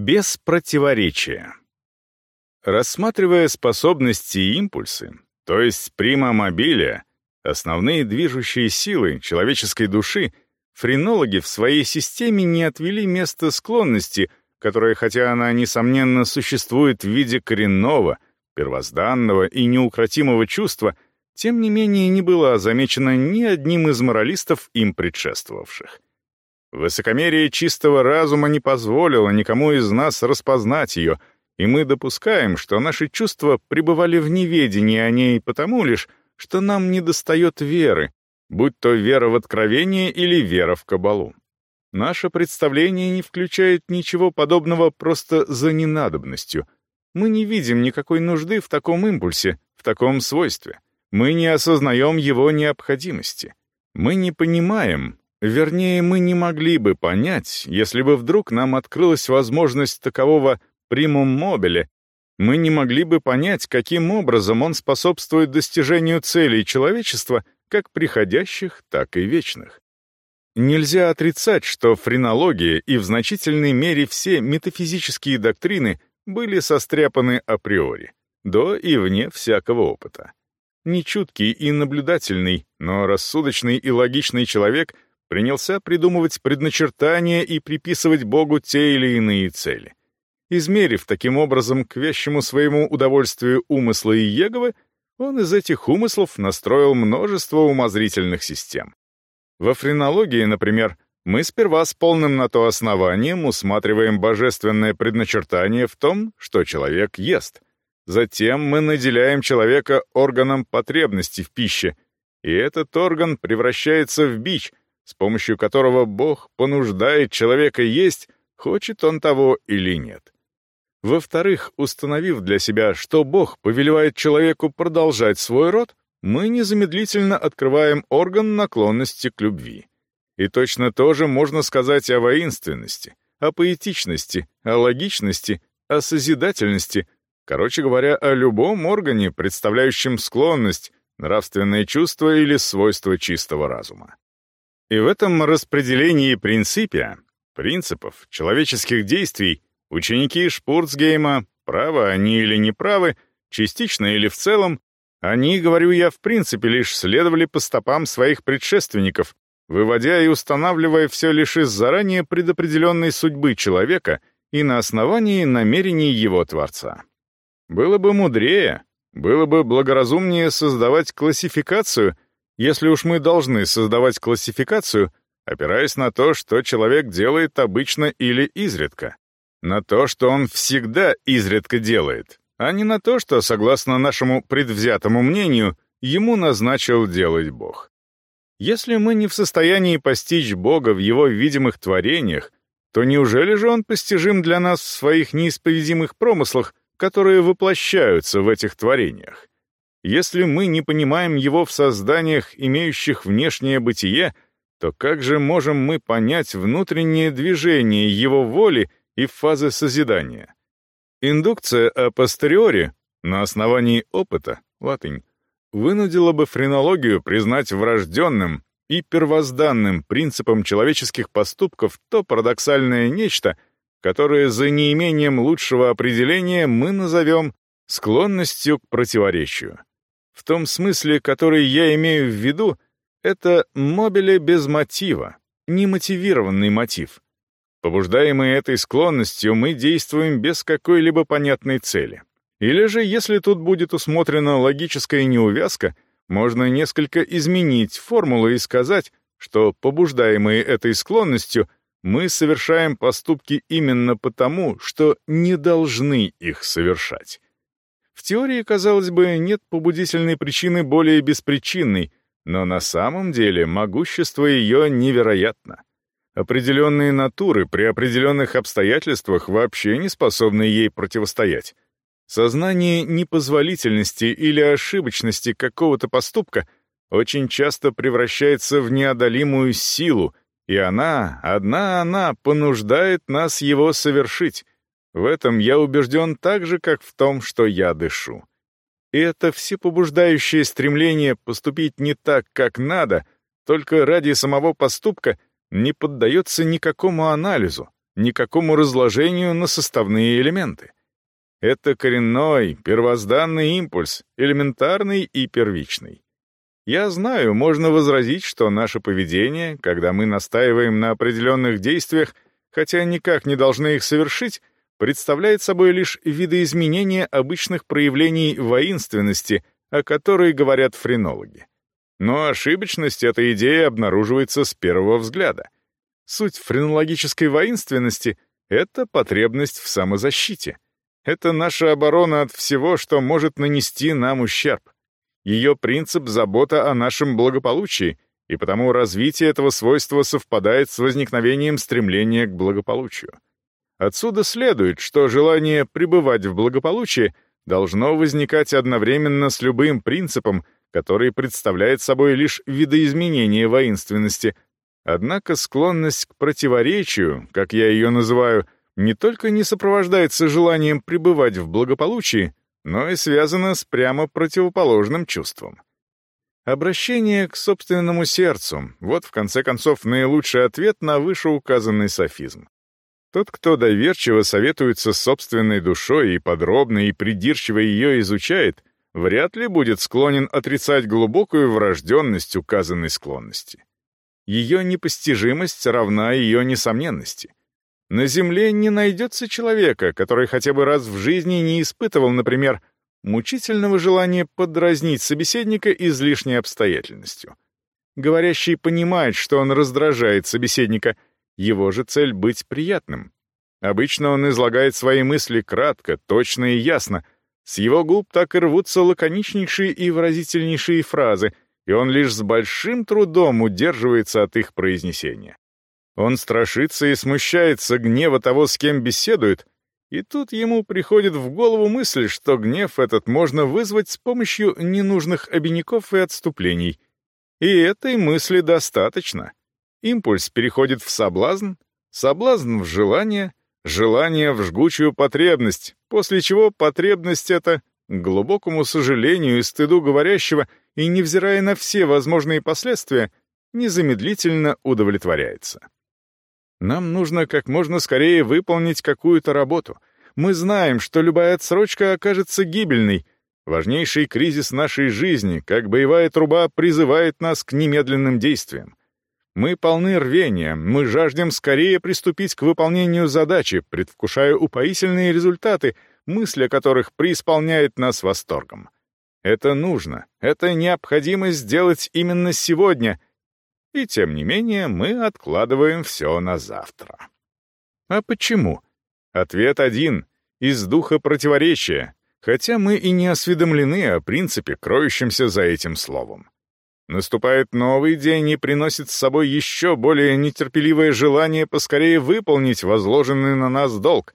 Без противоречия. Рассматривая способности и импульсы, то есть прима мобилия, основные движущие силы человеческой души, френологи в своей системе не отвели место склонности, которая, хотя она, несомненно, существует в виде коренного, первозданного и неукротимого чувства, тем не менее не была замечена ни одним из моралистов им предшествовавших. Высокомерие чистого разума не позволило никому из нас распознать ее, и мы допускаем, что наши чувства пребывали в неведении о ней потому лишь, что нам недостает веры, будь то вера в откровение или вера в кабалу. Наше представление не включает ничего подобного просто за ненадобностью. Мы не видим никакой нужды в таком импульсе, в таком свойстве. Мы не осознаем его необходимости. Мы не понимаем, вернее, мы не могли бы понять, если бы вдруг нам открылась возможность такового примум мобиле, мы не могли бы понять, каким образом он способствует достижению целей человечества, как приходящих, так и вечных. Нельзя отрицать, что френология и в значительной мере все метафизические доктрины были состряпаны априори, до и вне всякого опыта. Нечуткий и наблюдательный, но рассудочный и логичный человек принялся придумывать предначертания и приписывать Богу те или иные цели. Измерив таким образом к вещему своему удовольствию умысла и Еговы, он из этих умыслов настроил множество умозрительных систем. Во френологии, например, мы сперва с полным на то основанием усматриваем божественное предначертание в том, что человек ест. Затем мы наделяем человека органом потребности в пище, и этот орган превращается в бич, с помощью которого Бог понуждает человека есть, хочет он того или нет. Во-вторых, установив для себя, что Бог повелевает человеку продолжать свой род, мы незамедлительно открываем орган наклонности к любви. И точно то же можно сказать о воинственности, о поэтичности, о логичности, о созидательности, короче говоря, о любом органе, представляющем склонность, нравственное чувство или свойство чистого разума. И в этом распределении принципия, принципов, человеческих действий ученики Шпурцгейма, правы они или неправы, частично или в целом, они, говорю я, в принципе лишь следовали по стопам своих предшественников, выводя и устанавливая все лишь из заранее предопределенной судьбы человека и на основании намерений его Творца. Было бы мудрее, было бы благоразумнее создавать классификацию, если уж мы должны создавать классификацию, опираясь на то, что человек делает обычно или изредка, на то, что он всегда изредка делает, а не на то, что, согласно нашему предвзятому мнению, ему назначил делать Бог. Если мы не в состоянии постичь Бога в его видимых творениях, то неужели же он постижим для нас в своих неисповедимых промыслах, которые воплощаются в этих творениях? Если мы не понимаем его в созданиях, имеющих внешнее бытие, то как же можем мы понять внутреннее движение его воли и фазы созидания? Индукция апостериори на основании опыта, латынь, вынудила бы френологию признать врожденным и первозданным принципом человеческих поступков то парадоксальное нечто, которое за неимением лучшего определения мы назовем склонностью к противоречию. В том смысле, который я имею в виду, это мобиле без мотива, немотивированный мотив — Побуждаемые этой склонностью, мы действуем без какой-либо понятной цели. Или же, если тут будет усмотрена логическая неувязка, можно несколько изменить формулу и сказать, что, побуждаемые этой склонностью, мы совершаем поступки именно потому, что не должны их совершать. В теории, казалось бы, нет побудительной причины более беспричинной, но на самом деле могущество ее невероятно. Определенные натуры при определенных обстоятельствах вообще не способны ей противостоять. Сознание непозволительности или ошибочности какого-то поступка очень часто превращается в неодолимую силу, и она, одна она, понуждает нас его совершить. В этом я убежден так же, как в том, что я дышу. И это всепобуждающее стремление поступить не так, как надо, только ради самого поступка — не поддается никакому анализу, никакому разложению на составные элементы. Это коренной, первозданный импульс, элементарный и первичный. Я знаю, можно возразить, что наше поведение, когда мы настаиваем на определенных действиях, хотя никак не должны их совершить, представляет собой лишь видоизменение обычных проявлений воинственности, о которой говорят френологи. Но ошибочность этой идеи обнаруживается с первого взгляда. Суть френологической воинственности — это потребность в самозащите. Это наша оборона от всего, что может нанести нам ущерб. Ее принцип — забота о нашем благополучии, и потому развитие этого свойства совпадает с возникновением стремления к благополучию. Отсюда следует, что желание пребывать в благополучии должно возникать одновременно с любым принципом, который представляет собой лишь видоизменение воинственности. Однако склонность к противоречию, как я ее называю, не только не сопровождается желанием пребывать в благополучии, но и связано с прямо противоположным чувством. Обращение к собственному сердцу — вот, в конце концов, наилучший ответ на вышеуказанный софизм. Тот, кто доверчиво советуется собственной душой и подробно и придирчиво ее изучает, вряд ли будет склонен отрицать глубокую врожденность указанной склонности. Ее непостижимость равна ее несомненности. На Земле не найдется человека, который хотя бы раз в жизни не испытывал, например, мучительного желания подразнить собеседника излишней обстоятельностью. Говорящий понимает, что он раздражает собеседника, его же цель — быть приятным. Обычно он излагает свои мысли кратко, точно и ясно. С его губ так и рвутся лаконичнейшие и выразительнейшие фразы, и он лишь с большим трудом удерживается от их произнесения. Он страшится и смущается гнева того, с кем беседует, и тут ему приходит в голову мысль, что гнев этот можно вызвать с помощью ненужных обиняков и отступлений. И этой мысли достаточно. Импульс переходит в соблазн, соблазн в желание, желание в жгучую потребность, после чего потребность эта, к глубокому сожалению и стыду говорящего, и невзирая на все возможные последствия, незамедлительно удовлетворяется. Нам нужно как можно скорее выполнить какую-то работу. Мы знаем, что любая отсрочка окажется гибельной. Важнейший кризис нашей жизни, как боевая труба, призывает нас к немедленным действиям. Мы полны рвения, мы жаждем скорее приступить к выполнению задачи, предвкушая упоительные результаты, мысль о которых преисполняет нас восторгом. Это нужно, это необходимо сделать именно сегодня, и тем не менее мы откладываем все на завтра. А почему? Ответ один — из духа противоречия, хотя мы и не осведомлены о принципе, кроющемся за этим словом. Наступает новый день и приносит с собой еще более нетерпеливое желание поскорее выполнить возложенный на нас долг.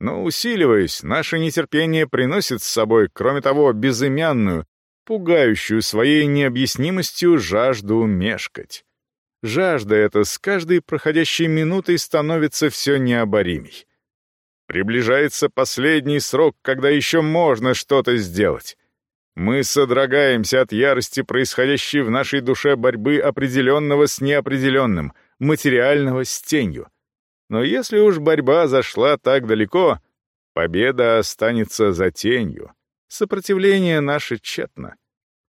Но, усиливаясь, наше нетерпение приносит с собой, кроме того, безымянную, пугающую своей необъяснимостью жажду мешкать. Жажда эта с каждой проходящей минутой становится все необоримей. Приближается последний срок, когда еще можно что-то сделать. Мы содрогаемся от ярости, происходящей в нашей душе борьбы определенного с неопределенным, материального с тенью. Но если уж борьба зашла так далеко, победа останется за тенью. Сопротивление наше тщетно.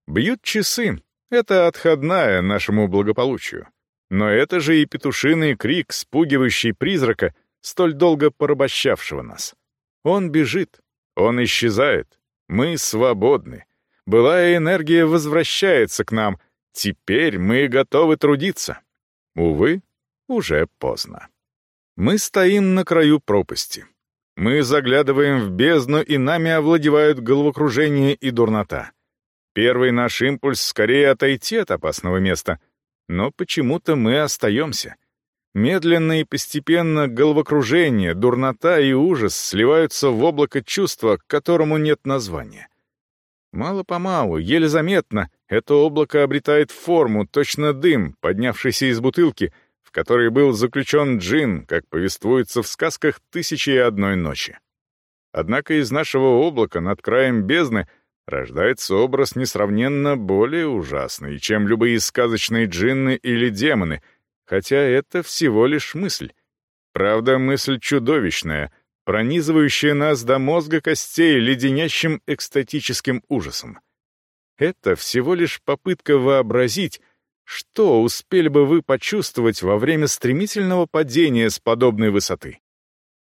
Бьют часы. Это отходная нашему благополучию. Но это же и петушиный крик, спугивающий призрака, столь долго порабощавшего нас. Он бежит, он исчезает. Мы свободны. Былая энергия возвращается к нам. Теперь мы готовы трудиться. Увы, уже поздно. Мы стоим на краю пропасти. Мы заглядываем в бездну, и нами овладевают головокружение и дурнота. Первый наш импульс скорее отойти от опасного места — но почему-то мы остаемся. Медленно и постепенно головокружение, дурнота и ужас сливаются в облако чувства, которому нет названия. Мало-помалу, еле заметно, это облако обретает форму, точно дым, поднявшийся из бутылки, в которой был заключен джин, как повествуется в сказках «Тысячи и одной ночи». Однако из нашего облака над краем бездны — рождается образ несравненно более ужасный, чем любые сказочные джинны или демоны, хотя это всего лишь мысль. Правда, мысль чудовищная, пронизывающая нас до мозга костей леденящим экстатическим ужасом. Это всего лишь попытка вообразить, что успели бы вы почувствовать во время стремительного падения с подобной высоты.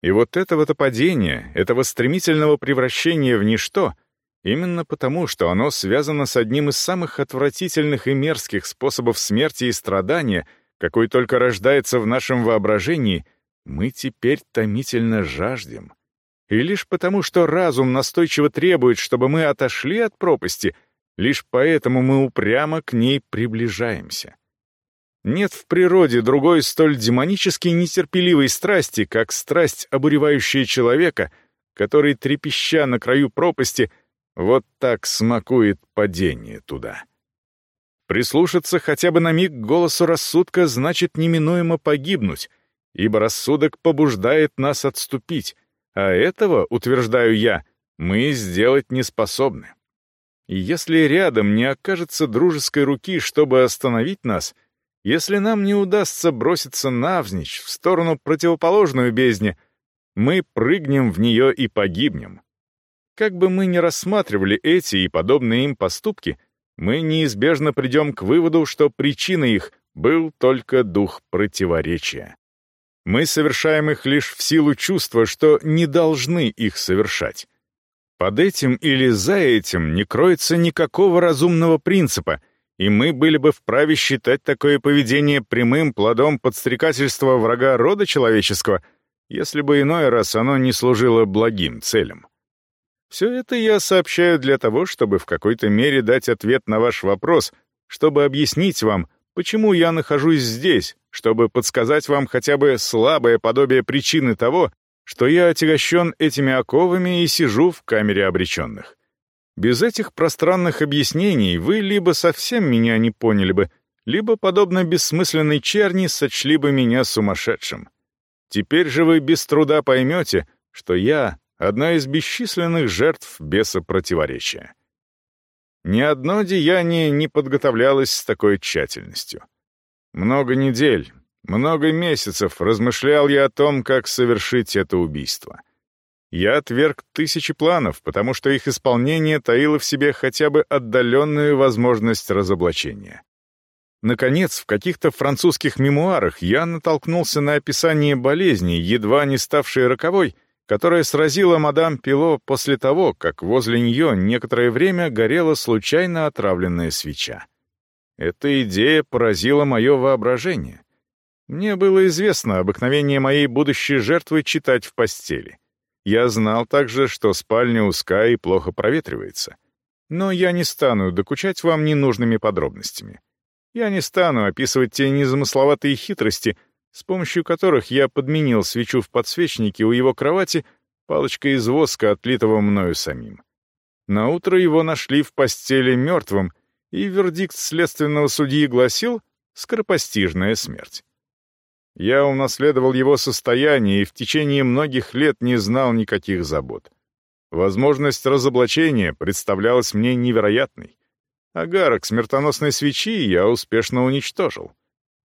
И вот этого-то падения, этого стремительного превращения в ничто, именно потому, что оно связано с одним из самых отвратительных и мерзких способов смерти и страдания, какой только рождается в нашем воображении, мы теперь томительно жаждем. И лишь потому, что разум настойчиво требует, чтобы мы отошли от пропасти — Лишь поэтому мы упрямо к ней приближаемся. Нет в природе другой столь демонически нетерпеливой страсти, как страсть, обуревающая человека, который, трепеща на краю пропасти, вот так смакует падение туда. Прислушаться хотя бы на миг голосу рассудка значит неминуемо погибнуть, ибо рассудок побуждает нас отступить, а этого, утверждаю я, мы сделать не способны. И если рядом не окажется дружеской руки, чтобы остановить нас, если нам не удастся броситься навзничь в сторону противоположную бездне, мы прыгнем в нее и погибнем. Как бы мы ни рассматривали эти и подобные им поступки, мы неизбежно придем к выводу, что причиной их был только дух противоречия. Мы совершаем их лишь в силу чувства, что не должны их совершать. Под этим или за этим не кроется никакого разумного принципа, и мы были бы вправе считать такое поведение прямым плодом подстрекательства врага рода человеческого, если бы иной раз оно не служило благим целям. Все это я сообщаю для того, чтобы в какой-то мере дать ответ на ваш вопрос, чтобы объяснить вам, почему я нахожусь здесь, чтобы подсказать вам хотя бы слабое подобие причины того, что я отягощен этими оковами и сижу в камере обреченных. Без этих пространных объяснений вы либо совсем меня не поняли бы, либо, подобно бессмысленной черни, сочли бы меня сумасшедшим. Теперь же вы без труда поймете, что я — одна из бесчисленных жертв беса противоречия. Ни одно деяние не подготовлялось с такой тщательностью. Много недель, много месяцев размышлял я о том, как совершить это убийство. Я отверг тысячи планов, потому что их исполнение таило в себе хотя бы отдаленную возможность разоблачения. Наконец, в каких-то французских мемуарах я натолкнулся на описание болезни, едва не ставшей роковой, которая сразила мадам Пило после того, как возле нее некоторое время горела случайно отравленная свеча. Эта идея поразила мое воображение — мне было известно обыкновение моей будущей жертвы читать в постели. Я знал также, что спальня узка и плохо проветривается. Но я не стану докучать вам ненужными подробностями. Я не стану описывать те незамысловатые хитрости, с помощью которых я подменил свечу в подсвечнике у его кровати палочкой из воска, отлитого мною самим. Наутро его нашли в постели мертвым, и вердикт следственного судьи гласил «скоропостижная смерть». Я унаследовал его состояние и в течение многих лет не знал никаких забот. Возможность разоблачения представлялась мне невероятной. Агарок смертоносной свечи я успешно уничтожил.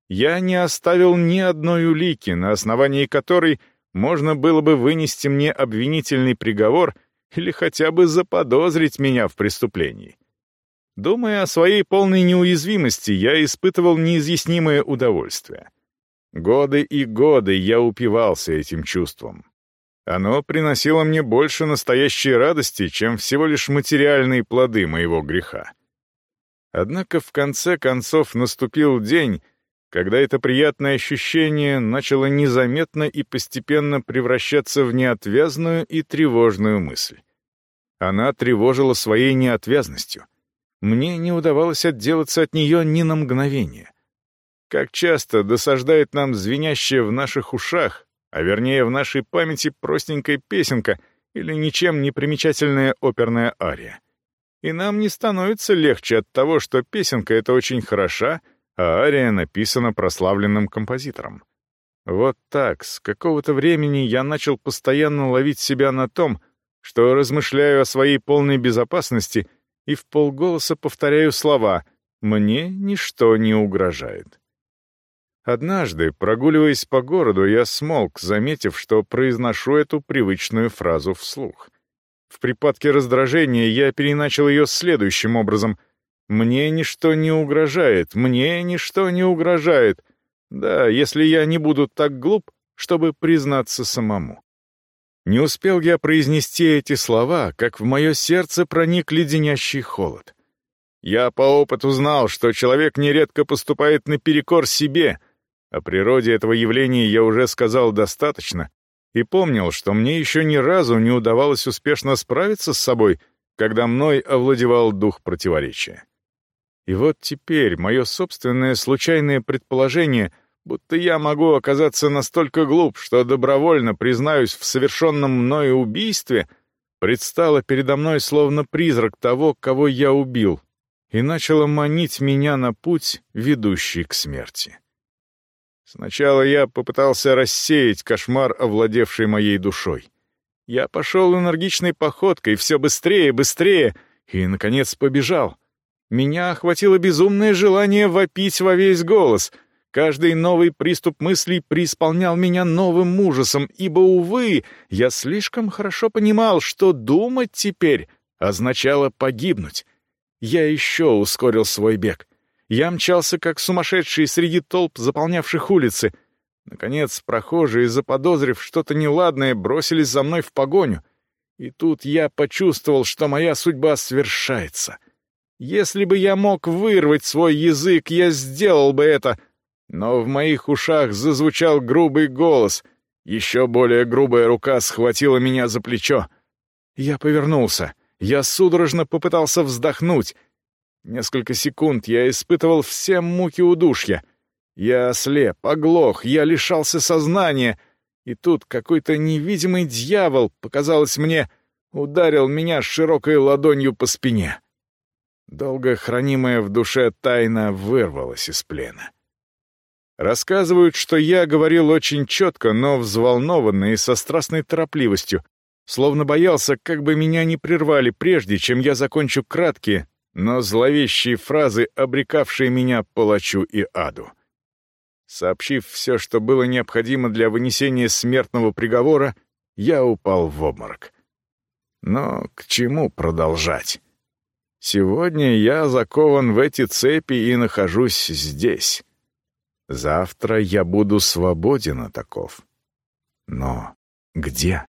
Я не оставил ни одной улики, на основании которой можно было бы вынести мне обвинительный приговор или хотя бы заподозрить меня в преступлении. Думая о своей полной неуязвимости, я испытывал неизъяснимое удовольствие — Годы и годы я упивался этим чувством. Оно приносило мне больше настоящей радости, чем всего лишь материальные плоды моего греха. Однако в конце концов наступил день, когда это приятное ощущение начало незаметно и постепенно превращаться в неотвязную и тревожную мысль. Она тревожила своей неотвязностью. Мне не удавалось отделаться от нее ни на мгновение — как часто досаждает нам звенящая в наших ушах, а вернее в нашей памяти простенькая песенка или ничем не примечательная оперная ария. И нам не становится легче от того, что песенка эта очень хороша, а ария написана прославленным композитором. Вот так, с какого-то времени я начал постоянно ловить себя на том, что размышляю о своей полной безопасности и в полголоса повторяю слова «мне ничто не угрожает». Однажды, прогуливаясь по городу, я смолк, заметив, что произношу эту привычную фразу вслух. В припадке раздражения я переначал ее следующим образом. «Мне ничто не угрожает, мне ничто не угрожает. Да, если я не буду так глуп, чтобы признаться самому». Не успел я произнести эти слова, как в мое сердце проник леденящий холод. Я по опыту знал, что человек нередко поступает наперекор себе — о природе этого явления я уже сказал достаточно и помнил, что мне еще ни разу не удавалось успешно справиться с собой, когда мной овладевал дух противоречия. И вот теперь мое собственное случайное предположение, будто я могу оказаться настолько глуп, что добровольно признаюсь в совершенном мною убийстве, предстало передо мной словно призрак того, кого я убил, и начало манить меня на путь, ведущий к смерти. Сначала я попытался рассеять кошмар, овладевший моей душой. Я пошел энергичной походкой, все быстрее, быстрее, и, наконец, побежал. Меня охватило безумное желание вопить во весь голос. Каждый новый приступ мыслей преисполнял меня новым ужасом, ибо, увы, я слишком хорошо понимал, что думать теперь означало погибнуть. Я еще ускорил свой бег. Я мчался как сумасшедший среди толп, заполнявших улицы. Наконец, прохожие, заподозрив что-то неладное, бросились за мной в погоню. И тут я почувствовал, что моя судьба свершается. Если бы я мог вырвать свой язык, я сделал бы это. Но в моих ушах зазвучал грубый голос. Еще более грубая рука схватила меня за плечо. Я повернулся. Я судорожно попытался вздохнуть — Несколько секунд я испытывал все муки удушья. Я ослеп, оглох, я лишался сознания. И тут какой-то невидимый дьявол, показалось мне, ударил меня широкой ладонью по спине. Долго хранимая в душе тайна вырвалась из плена. Рассказывают, что я говорил очень четко, но взволнованно и со страстной торопливостью, словно боялся, как бы меня не прервали прежде, чем я закончу краткие, но зловещие фразы, обрекавшие меня палачу и аду. Сообщив все, что было необходимо для вынесения смертного приговора, я упал в обморок. Но к чему продолжать? Сегодня я закован в эти цепи и нахожусь здесь. Завтра я буду свободен от оков. Но где?